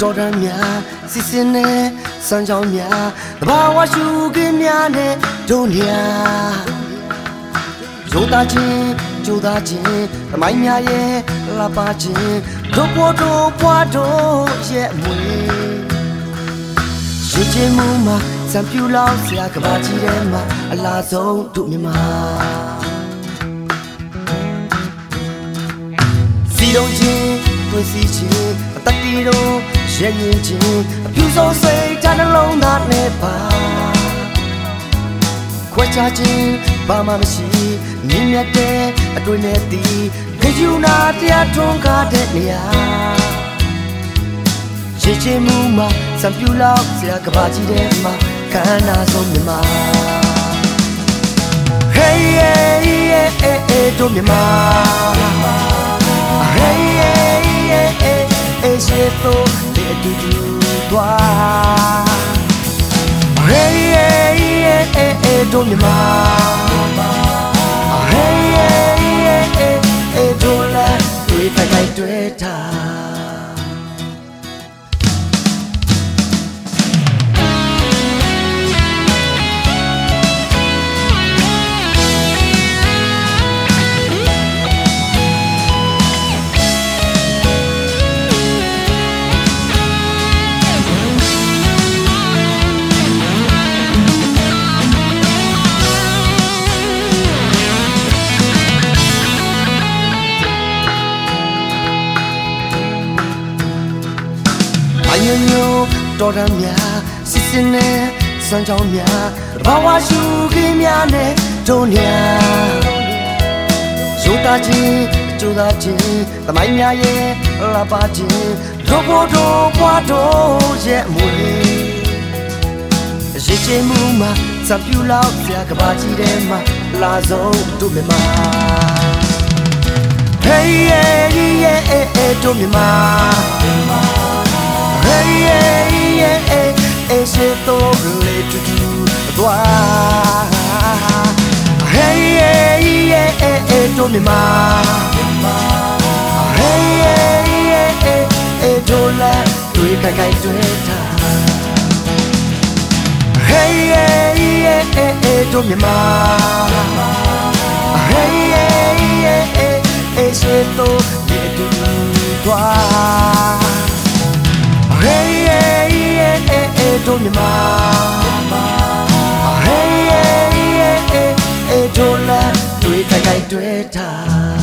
တော်တန်များစစ်စင်နဲ့စမ်းချောင်းများတဘာဝရှုခင်းများနဲ့ဒုညာရိုးသားခြင်းကြိုးသားခြင်းသမိုင်းများရဲ့လှပခြင်းတို့ပေါ်တို့ပွားတို့ရဲ့မွေရှိချင်းမူမှာစံပြူလောက်ဆရာကဘာကြီးထဲမှာအလားဆုံးတို့မြမစီလုံးချင်း တွေ့စီချင်းအတတီတို့ရဲ့ရင်ချင်းအပြူဆုံးစိတ်ဓာတ်နှလုံးသားနဲ့ပါခွဲခြားခြင်းဘာမှမရှိမြင်မြတ်တဲ့အတွေ့နဲ့တည်ခယူနာတရားထွန်းကားတဲ့နေရာရှိချင်းမူမှာစံပြူလောက်ဆရာကဘာကြီးထဲမှာခန္ဓာဆုံးမြမ Hey yeah yeah yeah yeah တို့မြမ yeah ရှေ့တော့ဒီအတူတူသွား Hey yeah yeah yeah yeah တို့မြမ တော်တမ်းများစစ်စင်နဲ့စံချောင်းများဘာဝရှုခင်းများနဲ့ဒုညာရိုးသားခြင်းကြိုးသားခြင်းသမိုင်းများရဲ့လှပခြင်းတို့ဖို့တို့ဘွားတို့ရဲ့မွေရည်ချင်းမှုမှာစံပြူလောက်ဆရာကဘာကြီးထဲမှာလာဆုံးတို့မြမ Hey yeah yeah yeah yeah တို့မြမ တို့မြမ Hey yeah yeah yeah yeah တို့လာတွေ့ခိုင်ခိုင်တွေ့တာ Hey yeah yeah yeah yeah တို့မြမ Hey yeah yeah yeah yeah ရှေ့တော့လေတူတူသွား Hey yeah yeah yeah yeah တို့မြမ တိုက်တွေ့ထား